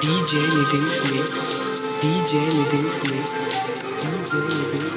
DJ Nidhi Mix. DJ Nidhi Mix. DJ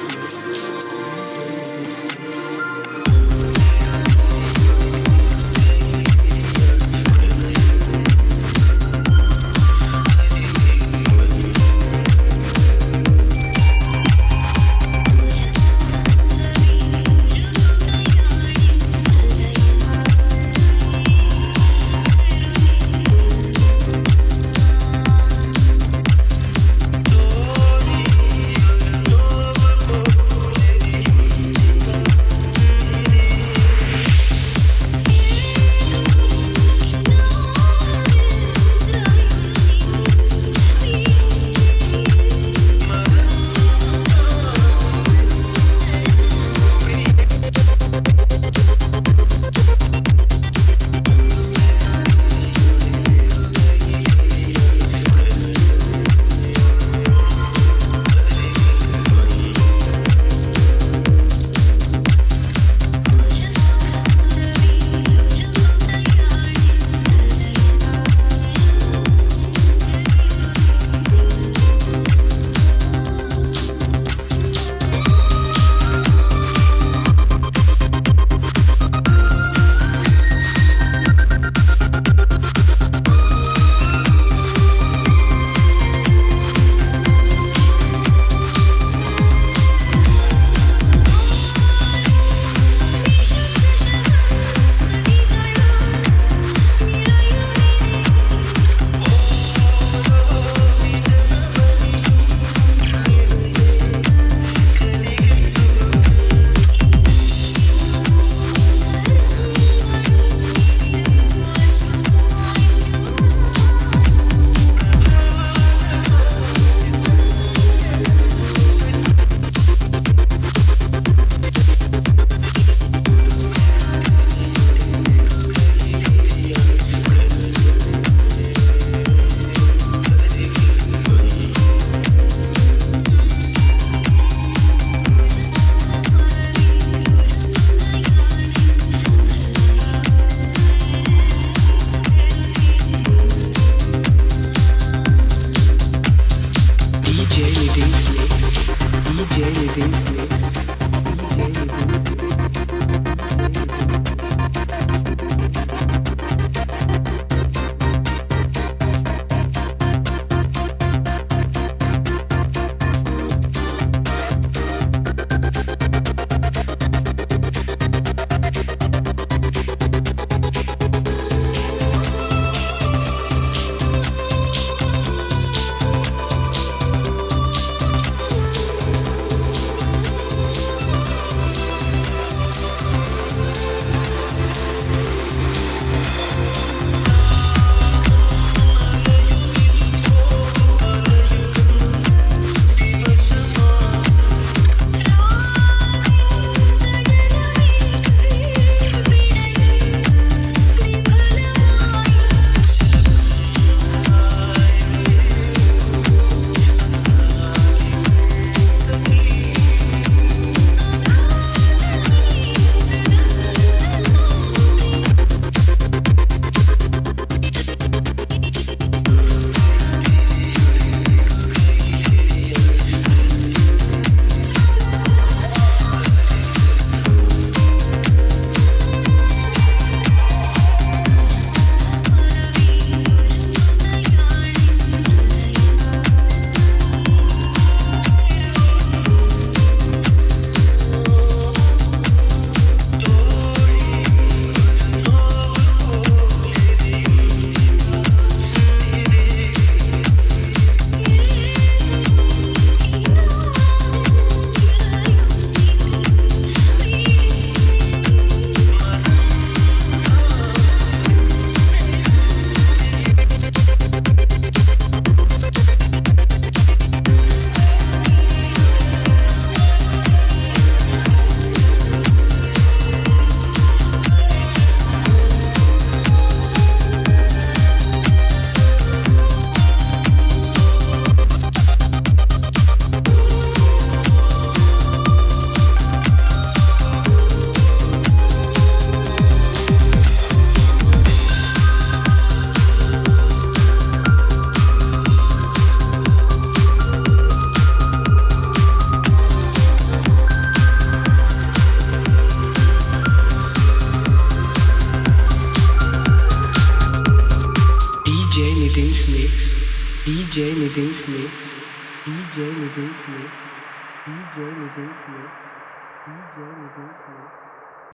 Mix, DJ Nidesh Mix, DJ Nidesh Mix, DJ Nidesh Mix, DJ Mix.